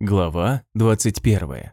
Глава 21.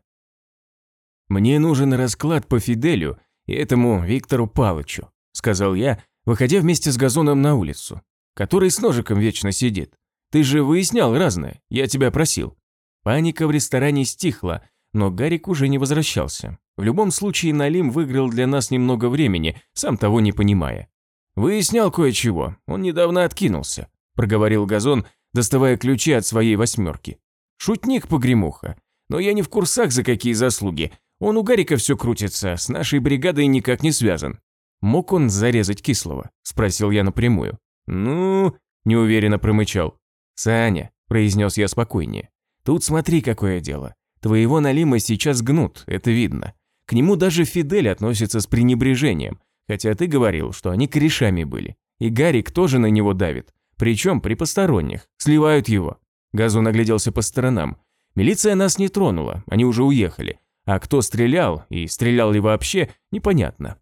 «Мне нужен расклад по Фиделю и этому Виктору Палычу», – сказал я, выходя вместе с Газоном на улицу, который с ножиком вечно сидит. «Ты же выяснял разное, я тебя просил». Паника в ресторане стихла, но Гарик уже не возвращался. В любом случае Налим выиграл для нас немного времени, сам того не понимая. «Выяснял кое-чего, он недавно откинулся», – проговорил Газон, доставая ключи от своей восьмерки. Шутник погремуха. Но я не в курсах, за какие заслуги. Он у Гарика все крутится, с нашей бригадой никак не связан. Мог он зарезать Кислого? Спросил я напрямую. Ну, неуверенно промычал. Саня, произнес я спокойнее. Тут смотри, какое дело. Твоего Налима сейчас гнут, это видно. К нему даже Фидель относится с пренебрежением, хотя ты говорил, что они корешами были. И Гарик тоже на него давит, причем при посторонних, сливают его. Газон огляделся по сторонам. Милиция нас не тронула, они уже уехали. А кто стрелял, и стрелял ли вообще, непонятно.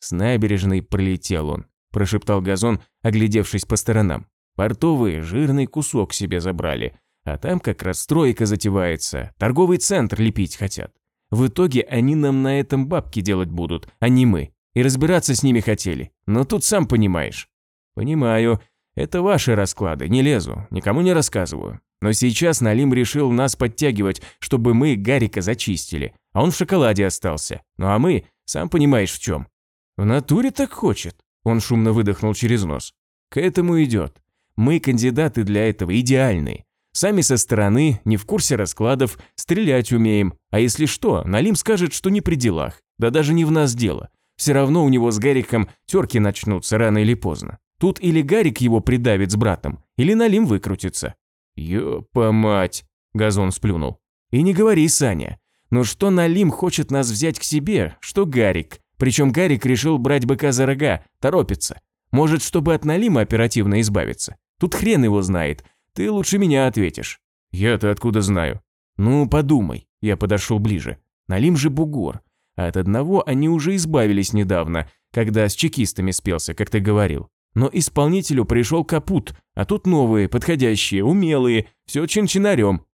С набережной пролетел он, прошептал Газон, оглядевшись по сторонам. Портовые жирный кусок себе забрали, а там как раз стройка затевается, торговый центр лепить хотят. В итоге они нам на этом бабки делать будут, а не мы. И разбираться с ними хотели, но тут сам понимаешь. Понимаю, это ваши расклады, не лезу, никому не рассказываю. Но сейчас Налим решил нас подтягивать, чтобы мы Гарика зачистили, а он в шоколаде остался. Ну а мы, сам понимаешь в чем. В натуре так хочет. Он шумно выдохнул через нос. К этому идет. Мы кандидаты для этого идеальные. Сами со стороны, не в курсе раскладов, стрелять умеем. А если что, Налим скажет, что не при делах. Да даже не в нас дело. Все равно у него с Гариком терки начнутся рано или поздно. Тут или Гарик его придавит с братом, или Налим выкрутится. Ёпа мать, Газон сплюнул. И не говори, Саня. Но что Налим хочет нас взять к себе, что Гарик. Причем Гарик решил брать быка за рога, торопится. Может, чтобы от Налима оперативно избавиться. Тут хрен его знает. Ты лучше меня ответишь. Я-то откуда знаю? Ну, подумай. Я подошел ближе. Налим же бугор. А от одного они уже избавились недавно, когда с чекистами спелся, как ты говорил. Но исполнителю пришел капут, а тут новые, подходящие, умелые, все чин-чинарем.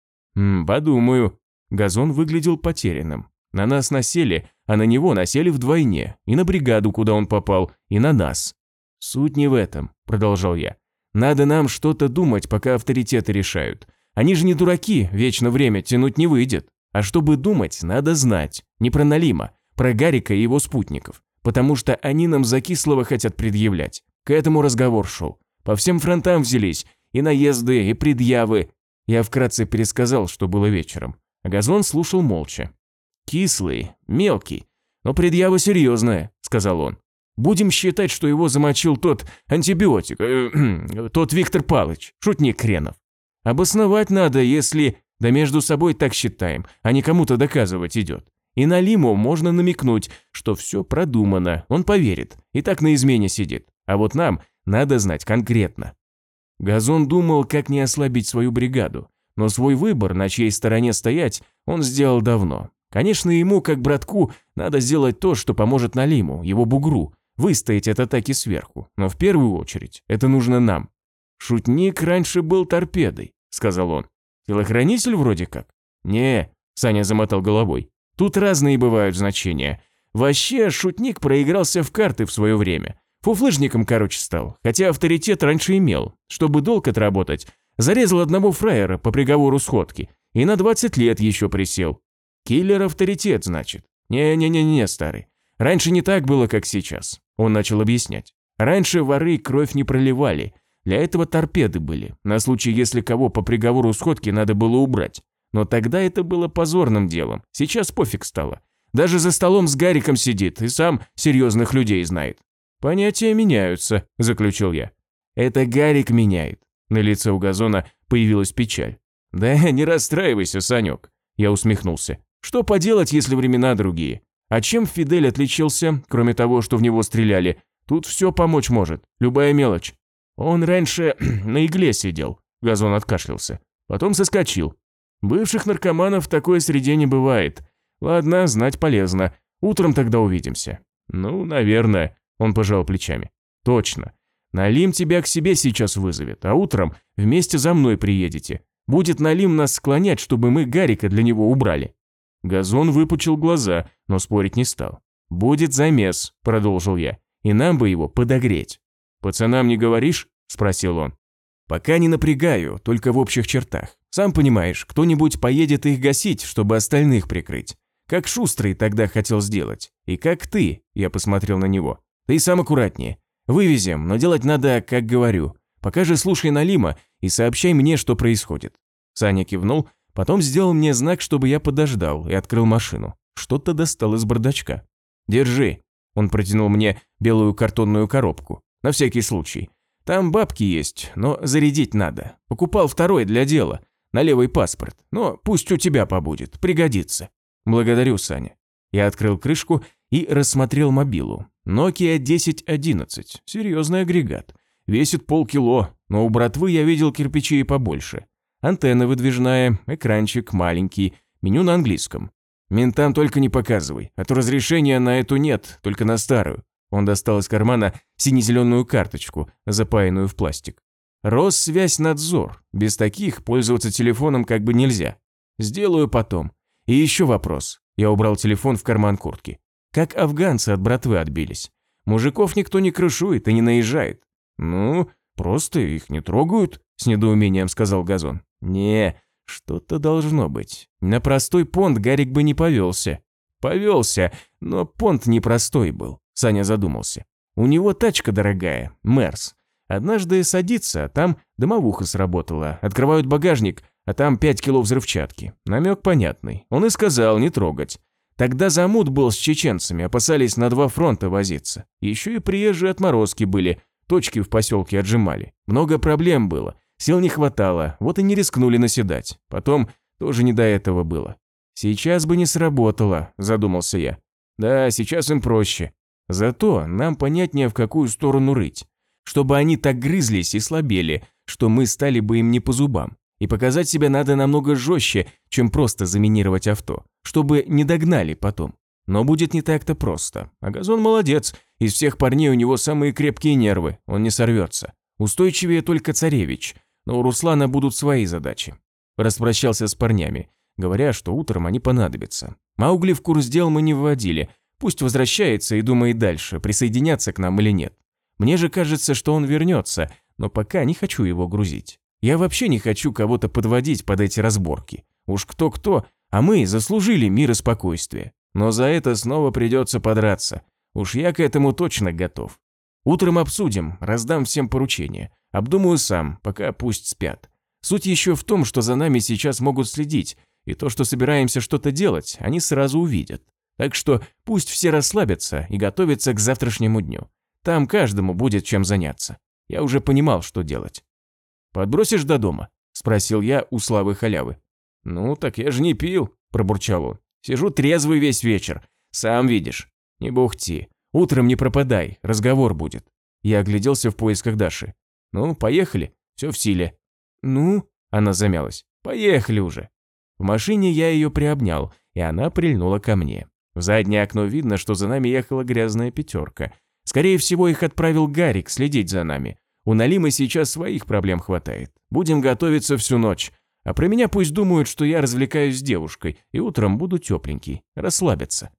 Подумаю. Газон выглядел потерянным. На нас насели, а на него насели вдвойне, и на бригаду, куда он попал, и на нас. Суть не в этом, продолжал я. Надо нам что-то думать, пока авторитеты решают. Они же не дураки, вечно время тянуть не выйдет. А чтобы думать, надо знать. Не про Налима, про Гарика и его спутников. Потому что они нам за кислого хотят предъявлять. К этому разговор шел. По всем фронтам взялись, и наезды, и предъявы. Я вкратце пересказал, что было вечером. Газон слушал молча. «Кислый, мелкий, но предъява серьезная», – сказал он. «Будем считать, что его замочил тот антибиотик, э, тот Виктор Палыч, шутник хренов. Обосновать надо, если... Да между собой так считаем, а не кому-то доказывать идет. И на Лиму можно намекнуть, что все продумано, он поверит, и так на измене сидит. А вот нам надо знать конкретно. Газон думал, как не ослабить свою бригаду, но свой выбор, на чьей стороне стоять, он сделал давно. Конечно, ему, как братку, надо сделать то, что поможет Налиму, его бугру, выстоять от атаки сверху, но в первую очередь это нужно нам. «Шутник раньше был торпедой», – сказал он. «Телохранитель вроде как?» «Не», – Саня замотал головой. «Тут разные бывают значения. Вообще, шутник проигрался в карты в свое время. Фуфлыжником, короче, стал, хотя авторитет раньше имел. Чтобы долг отработать, зарезал одного фраера по приговору сходки и на 20 лет еще присел. Киллер авторитет, значит. Не-не-не-не, старый. Раньше не так было, как сейчас. Он начал объяснять. Раньше воры кровь не проливали. Для этого торпеды были, на случай, если кого по приговору сходки надо было убрать. Но тогда это было позорным делом. Сейчас пофиг стало. Даже за столом с Гариком сидит и сам серьезных людей знает. «Понятия меняются», – заключил я. «Это Гарик меняет». На лице у газона появилась печаль. «Да не расстраивайся, Санек», – я усмехнулся. «Что поделать, если времена другие? А чем Фидель отличился, кроме того, что в него стреляли? Тут все помочь может, любая мелочь. Он раньше на игле сидел», – газон откашлялся. «Потом соскочил. Бывших наркоманов в такой среде не бывает. Ладно, знать полезно. Утром тогда увидимся». «Ну, наверное», он пожал плечами. «Точно. Налим тебя к себе сейчас вызовет, а утром вместе за мной приедете. Будет Налим нас склонять, чтобы мы Гарика для него убрали». Газон выпучил глаза, но спорить не стал. «Будет замес», – продолжил я, – «и нам бы его подогреть». «Пацанам не говоришь?» – спросил он. «Пока не напрягаю, только в общих чертах. Сам понимаешь, кто-нибудь поедет их гасить, чтобы остальных прикрыть. Как Шустрый тогда хотел сделать. И как ты, я посмотрел на него. Ты сам аккуратнее. Вывезем, но делать надо, как говорю. Пока же слушай Налима и сообщай мне, что происходит. Саня кивнул, потом сделал мне знак, чтобы я подождал, и открыл машину. Что-то достал из бардачка. «Держи». Он протянул мне белую картонную коробку. На всякий случай. Там бабки есть, но зарядить надо. Покупал второй для дела, на левый паспорт. Но пусть у тебя побудет, пригодится. Благодарю, Саня. Я открыл крышку и рассмотрел мобилу. Nokia 1011. Серьезный агрегат. Весит полкило, но у братвы я видел кирпичи и побольше. Антенна выдвижная, экранчик маленький, меню на английском. Ментам только не показывай, а то разрешения на эту нет, только на старую. Он достал из кармана сине-зеленую карточку, запаянную в пластик. Россвязь-надзор. Без таких пользоваться телефоном как бы нельзя. Сделаю потом. И еще вопрос. Я убрал телефон в карман куртки. Как афганцы от братвы отбились? Мужиков никто не крышует и не наезжает. Ну, просто их не трогают, с недоумением сказал Газон. Не, что-то должно быть. На простой понт Гарик бы не повелся. Повелся, но понт непростой был, Саня задумался. У него тачка дорогая, Мерс. Однажды садится, а там дымовуха сработала. Открывают багажник, а там 5 кило взрывчатки. Намек понятный. Он и сказал не трогать. Тогда замут был с чеченцами, опасались на два фронта возиться. Еще и приезжие отморозки были, точки в поселке отжимали. Много проблем было, сил не хватало, вот и не рискнули наседать. Потом тоже не до этого было. Сейчас бы не сработало, задумался я. Да, сейчас им проще. Зато нам понятнее, в какую сторону рыть. Чтобы они так грызлись и слабели, что мы стали бы им не по зубам. И показать себя надо намного жестче, чем просто заминировать авто, чтобы не догнали потом. Но будет не так-то просто. А Газон молодец, из всех парней у него самые крепкие нервы, он не сорвется. Устойчивее только царевич, но у Руслана будут свои задачи. Распрощался с парнями, говоря, что утром они понадобятся. Маугли в курс дел мы не вводили, пусть возвращается и думает дальше, присоединяться к нам или нет. Мне же кажется, что он вернется, но пока не хочу его грузить. Я вообще не хочу кого-то подводить под эти разборки. Уж кто-кто, а мы заслужили мир и спокойствие. Но за это снова придется подраться. Уж я к этому точно готов. Утром обсудим, раздам всем поручения. Обдумаю сам, пока пусть спят. Суть еще в том, что за нами сейчас могут следить, и то, что собираемся что-то делать, они сразу увидят. Так что пусть все расслабятся и готовятся к завтрашнему дню. Там каждому будет чем заняться. Я уже понимал, что делать. «Подбросишь до дома?» – спросил я у Славы халявы. «Ну, так я же не пил», – пробурчал он. «Сижу трезвый весь вечер. Сам видишь. Не бухти. Утром не пропадай, разговор будет». Я огляделся в поисках Даши. «Ну, поехали. Все в силе». «Ну?» – она замялась. «Поехали уже». В машине я ее приобнял, и она прильнула ко мне. В заднее окно видно, что за нами ехала грязная пятерка. Скорее всего, их отправил Гарик следить за нами. У Налимы сейчас своих проблем хватает. Будем готовиться всю ночь. А про меня пусть думают, что я развлекаюсь с девушкой, и утром буду тепленький, расслабиться.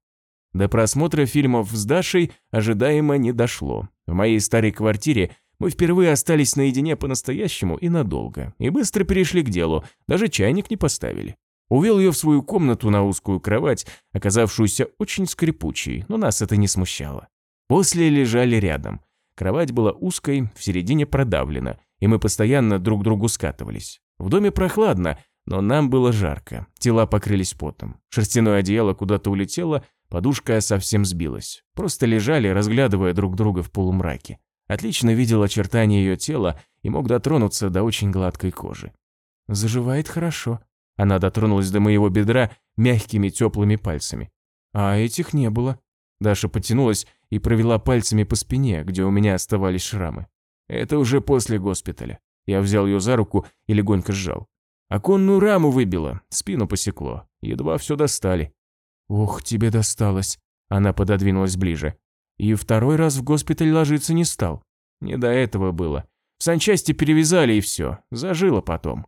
До просмотра фильмов с Дашей ожидаемо не дошло. В моей старой квартире мы впервые остались наедине по-настоящему и надолго, и быстро перешли к делу, даже чайник не поставили. Увел ее в свою комнату на узкую кровать, оказавшуюся очень скрипучей, но нас это не смущало. После лежали рядом. Кровать была узкой, в середине продавлена, и мы постоянно друг другу скатывались. В доме прохладно, но нам было жарко, тела покрылись потом. Шерстяное одеяло куда-то улетело, подушка совсем сбилась. Просто лежали, разглядывая друг друга в полумраке. Отлично видел очертания ее тела и мог дотронуться до очень гладкой кожи. «Заживает хорошо». Она дотронулась до моего бедра мягкими теплыми пальцами. «А этих не было». Даша потянулась и провела пальцами по спине, где у меня оставались шрамы. Это уже после госпиталя. Я взял ее за руку и легонько сжал. Оконную раму выбило, спину посекло. Едва все достали. «Ух, тебе досталось!» Она пододвинулась ближе. И второй раз в госпиталь ложиться не стал. Не до этого было. В санчасти перевязали и все. Зажило потом.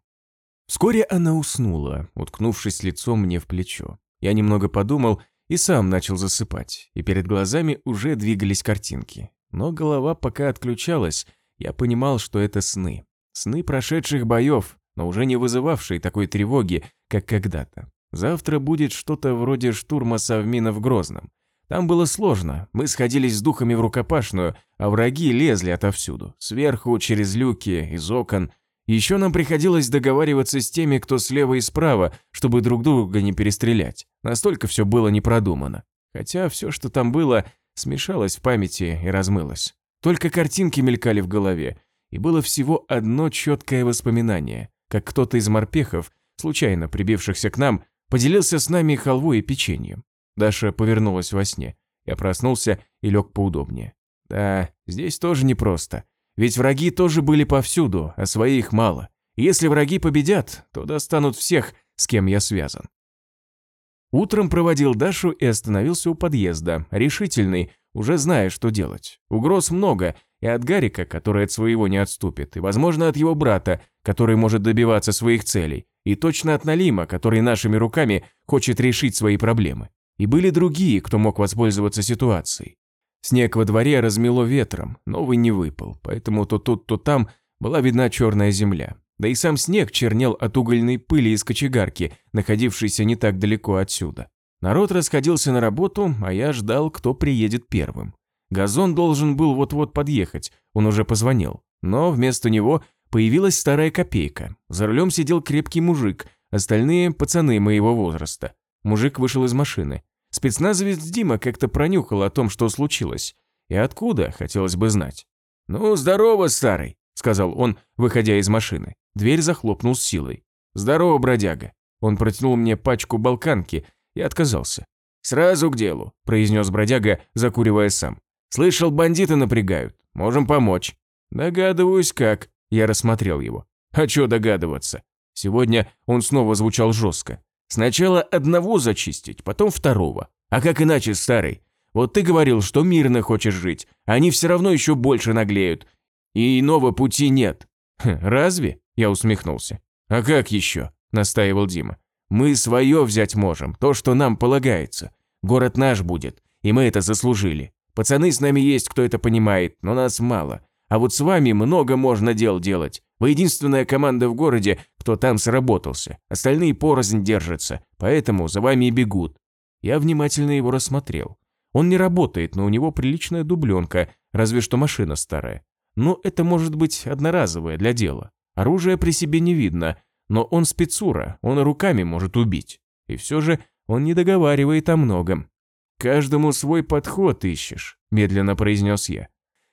Вскоре она уснула, уткнувшись лицом мне в плечо. Я немного подумал и сам начал засыпать, и перед глазами уже двигались картинки. Но голова пока отключалась, я понимал, что это сны. Сны прошедших боев, но уже не вызывавшие такой тревоги, как когда-то. Завтра будет что-то вроде штурма Совмина в Грозном. Там было сложно, мы сходились с духами в рукопашную, а враги лезли отовсюду, сверху, через люки, из окон, еще нам приходилось договариваться с теми, кто слева и справа, чтобы друг друга не перестрелять. Настолько все было не продумано. Хотя все, что там было, смешалось в памяти и размылось. Только картинки мелькали в голове, и было всего одно четкое воспоминание, как кто-то из морпехов, случайно прибившихся к нам, поделился с нами халвой и печеньем. Даша повернулась во сне. Я проснулся и лег поудобнее. Да, здесь тоже непросто. Ведь враги тоже были повсюду, а своих мало. Если враги победят, то достанут всех, с кем я связан. Утром проводил Дашу и остановился у подъезда, решительный, уже зная, что делать. Угроз много, и от Гарика, который от своего не отступит, и, возможно, от его брата, который может добиваться своих целей, и точно от Налима, который нашими руками хочет решить свои проблемы. И были другие, кто мог воспользоваться ситуацией. Снег во дворе размело ветром, новый не выпал, поэтому то тут, то там была видна черная земля. Да и сам снег чернел от угольной пыли из кочегарки, находившейся не так далеко отсюда. Народ расходился на работу, а я ждал, кто приедет первым. Газон должен был вот-вот подъехать, он уже позвонил. Но вместо него появилась старая копейка. За рулем сидел крепкий мужик, остальные – пацаны моего возраста. Мужик вышел из машины. Спецназовец Дима как-то пронюхал о том, что случилось. И откуда, хотелось бы знать. «Ну, здорово, старый», – сказал он, выходя из машины. Дверь захлопнул с силой. «Здорово, бродяга». Он протянул мне пачку балканки и отказался. «Сразу к делу», – произнес бродяга, закуривая сам. «Слышал, бандиты напрягают. Можем помочь». «Догадываюсь, как». Я рассмотрел его. «А чё догадываться?» Сегодня он снова звучал жестко. Сначала одного зачистить, потом второго. А как иначе, старый? Вот ты говорил, что мирно хочешь жить, они все равно еще больше наглеют. И иного пути нет. Хм, разве? Я усмехнулся. А как еще? Настаивал Дима. Мы свое взять можем, то, что нам полагается. Город наш будет, и мы это заслужили. Пацаны с нами есть, кто это понимает, но нас мало. А вот с вами много можно дел делать. Вы единственная команда в городе, кто там сработался. Остальные порознь держатся, поэтому за вами и бегут. Я внимательно его рассмотрел. Он не работает, но у него приличная дубленка, разве что машина старая. Но это может быть одноразовое для дела. Оружия при себе не видно, но он спецура, он руками может убить. И все же он не договаривает о многом. «Каждому свой подход ищешь», – медленно произнес я.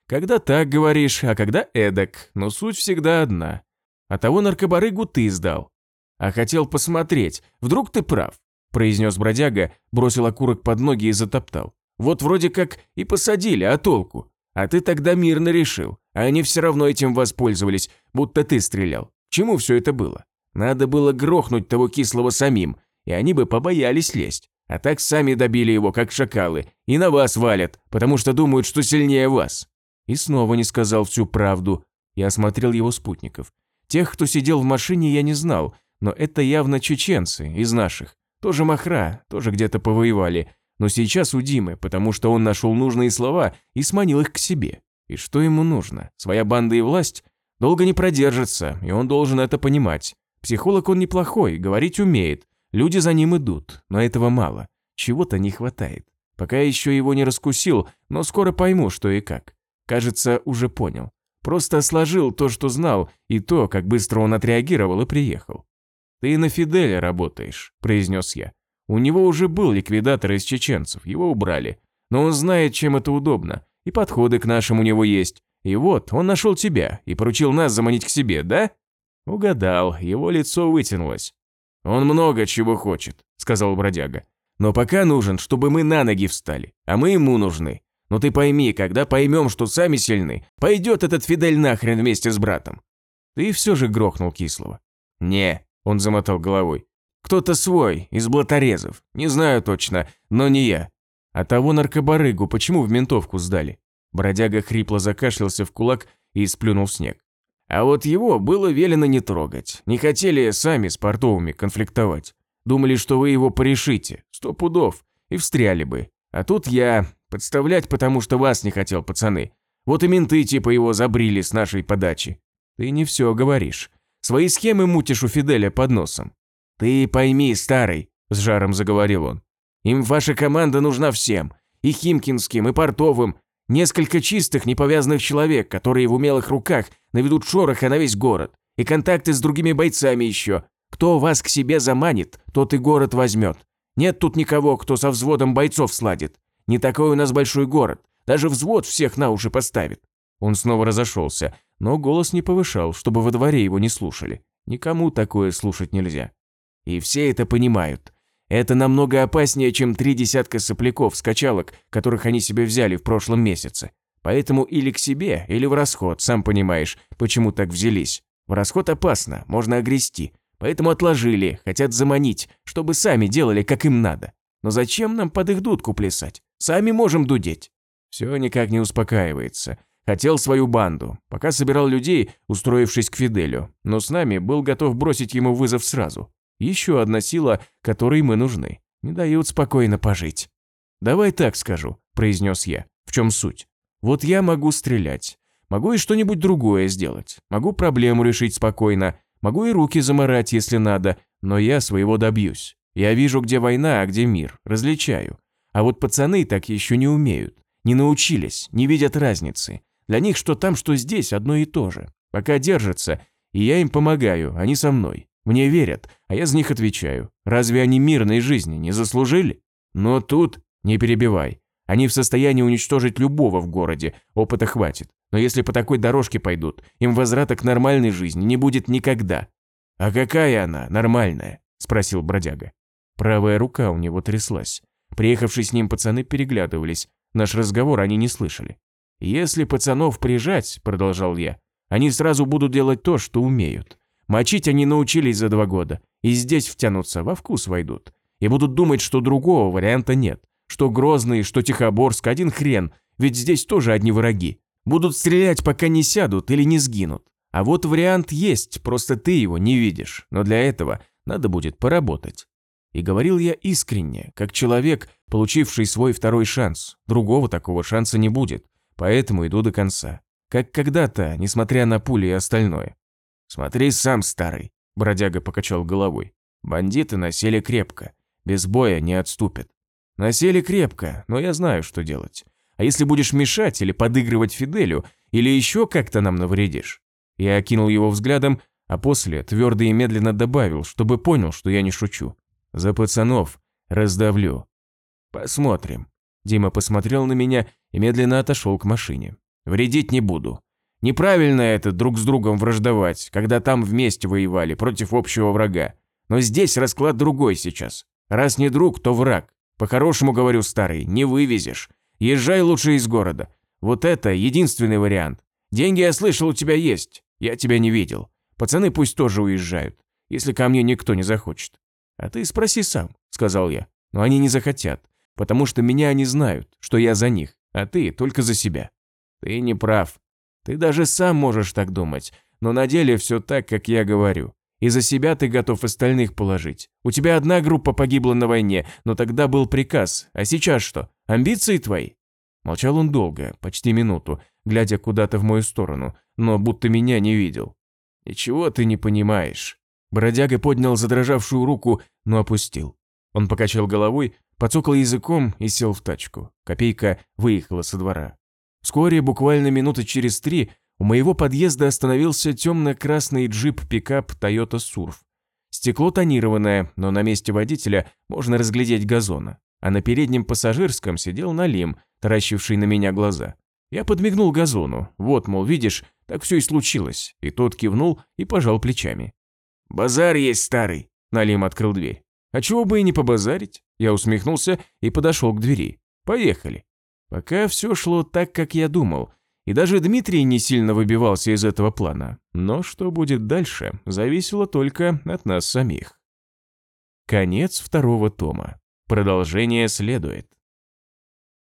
Когда так говоришь, а когда эдак, но суть всегда одна. А того наркобарыгу ты сдал. А хотел посмотреть, вдруг ты прав, произнес бродяга, бросил окурок под ноги и затоптал. Вот вроде как и посадили, а толку? А ты тогда мирно решил, а они все равно этим воспользовались, будто ты стрелял. чему все это было? Надо было грохнуть того кислого самим, и они бы побоялись лезть. А так сами добили его, как шакалы, и на вас валят, потому что думают, что сильнее вас. И снова не сказал всю правду. Я осмотрел его спутников. Тех, кто сидел в машине, я не знал, но это явно чеченцы, из наших. Тоже махра, тоже где-то повоевали. Но сейчас у Димы, потому что он нашел нужные слова и сманил их к себе. И что ему нужно? Своя банда и власть? Долго не продержится, и он должен это понимать. Психолог он неплохой, говорить умеет. Люди за ним идут, но этого мало. Чего-то не хватает. Пока еще его не раскусил, но скоро пойму, что и как. Кажется, уже понял. Просто сложил то, что знал, и то, как быстро он отреагировал и приехал. «Ты на Фиделя работаешь», – произнес я. «У него уже был ликвидатор из чеченцев, его убрали. Но он знает, чем это удобно, и подходы к нашим у него есть. И вот, он нашел тебя и поручил нас заманить к себе, да?» Угадал, его лицо вытянулось. «Он много чего хочет», – сказал бродяга. «Но пока нужен, чтобы мы на ноги встали, а мы ему нужны. Но ты пойми, когда поймем, что сами сильны, пойдет этот Фидель нахрен вместе с братом. Ты все же грохнул кислого. Не, он замотал головой. Кто-то свой, из блаторезов. Не знаю точно, но не я. А того наркобарыгу почему в ментовку сдали? Бродяга хрипло закашлялся в кулак и сплюнул снег. А вот его было велено не трогать. Не хотели сами с портовыми конфликтовать. Думали, что вы его порешите, сто пудов, и встряли бы. А тут я подставлять, потому что вас не хотел, пацаны. Вот и менты типа его забрили с нашей подачи. Ты не все говоришь. Свои схемы мутишь у Фиделя под носом. Ты пойми, старый, с жаром заговорил он. Им ваша команда нужна всем. И Химкинским, и Портовым. Несколько чистых, неповязанных человек, которые в умелых руках наведут шороха на весь город. И контакты с другими бойцами еще. Кто вас к себе заманит, тот и город возьмет. Нет тут никого, кто со взводом бойцов сладит. Не такой у нас большой город. Даже взвод всех на уши поставит. Он снова разошелся, но голос не повышал, чтобы во дворе его не слушали. Никому такое слушать нельзя. И все это понимают. Это намного опаснее, чем три десятка сопляков-скачалок, которых они себе взяли в прошлом месяце. Поэтому или к себе, или в расход, сам понимаешь, почему так взялись. В расход опасно, можно огрести. Поэтому отложили, хотят заманить, чтобы сами делали, как им надо. Но зачем нам под их дудку плясать? Сами можем дудеть. Все никак не успокаивается. Хотел свою банду, пока собирал людей, устроившись к Фиделю, но с нами был готов бросить ему вызов сразу. Еще одна сила, которой мы нужны. Не дают спокойно пожить. «Давай так скажу», – произнес я. «В чем суть? Вот я могу стрелять. Могу и что-нибудь другое сделать. Могу проблему решить спокойно. Могу и руки заморать, если надо. Но я своего добьюсь. Я вижу, где война, а где мир. Различаю. А вот пацаны так еще не умеют. Не научились, не видят разницы. Для них что там, что здесь одно и то же. Пока держатся, и я им помогаю, они со мной. Мне верят, а я за них отвечаю. Разве они мирной жизни не заслужили? Но тут не перебивай. Они в состоянии уничтожить любого в городе, опыта хватит. Но если по такой дорожке пойдут, им возврата к нормальной жизни не будет никогда. А какая она, нормальная? Спросил бродяга. Правая рука у него тряслась. Приехавшие с ним пацаны переглядывались. Наш разговор они не слышали. «Если пацанов прижать, — продолжал я, — они сразу будут делать то, что умеют. Мочить они научились за два года, и здесь втянутся, во вкус войдут. И будут думать, что другого варианта нет. Что Грозный, что Тихоборск, один хрен, ведь здесь тоже одни враги. Будут стрелять, пока не сядут или не сгинут. А вот вариант есть, просто ты его не видишь, но для этого надо будет поработать. И говорил я искренне, как человек, получивший свой второй шанс. Другого такого шанса не будет, поэтому иду до конца. Как когда-то, несмотря на пули и остальное. «Смотри сам, старый», – бродяга покачал головой. «Бандиты насели крепко, без боя не отступят. Насели крепко, но я знаю, что делать. А если будешь мешать или подыгрывать Фиделю, или еще как-то нам навредишь?» Я окинул его взглядом, а после твердо и медленно добавил, чтобы понял, что я не шучу. «За пацанов раздавлю». «Посмотрим». Дима посмотрел на меня и медленно отошел к машине. «Вредить не буду. Неправильно это друг с другом враждовать, когда там вместе воевали против общего врага. Но здесь расклад другой сейчас. Раз не друг, то враг. По-хорошему говорю, старый, не вывезешь. Езжай лучше из города. Вот это единственный вариант. Деньги, я слышал, у тебя есть. Я тебя не видел. Пацаны пусть тоже уезжают, если ко мне никто не захочет. А ты спроси сам, сказал я. Но они не захотят, потому что меня они знают, что я за них, а ты только за себя. Ты не прав, ты даже сам можешь так думать, но на деле все так, как я говорю. И за себя ты готов остальных положить. У тебя одна группа погибла на войне, но тогда был приказ. А сейчас что? Амбиции твои?» Молчал он долго, почти минуту, глядя куда-то в мою сторону, но будто меня не видел. «Ничего ты не понимаешь». Бродяга поднял задрожавшую руку, но опустил. Он покачал головой, подсокал языком и сел в тачку. Копейка выехала со двора. Вскоре, буквально минуты через три, у моего подъезда остановился темно-красный джип-пикап Toyota Surf. Стекло тонированное, но на месте водителя можно разглядеть газона. А на переднем пассажирском сидел Налим, таращивший на меня глаза. Я подмигнул газону. Вот, мол, видишь, так все и случилось. И тот кивнул и пожал плечами. «Базар есть старый», – Налим открыл дверь. «А чего бы и не побазарить?» Я усмехнулся и подошел к двери. «Поехали». Пока все шло так, как я думал, и даже Дмитрий не сильно выбивался из этого плана. Но что будет дальше, зависело только от нас самих. Конец второго тома. Продолжение следует.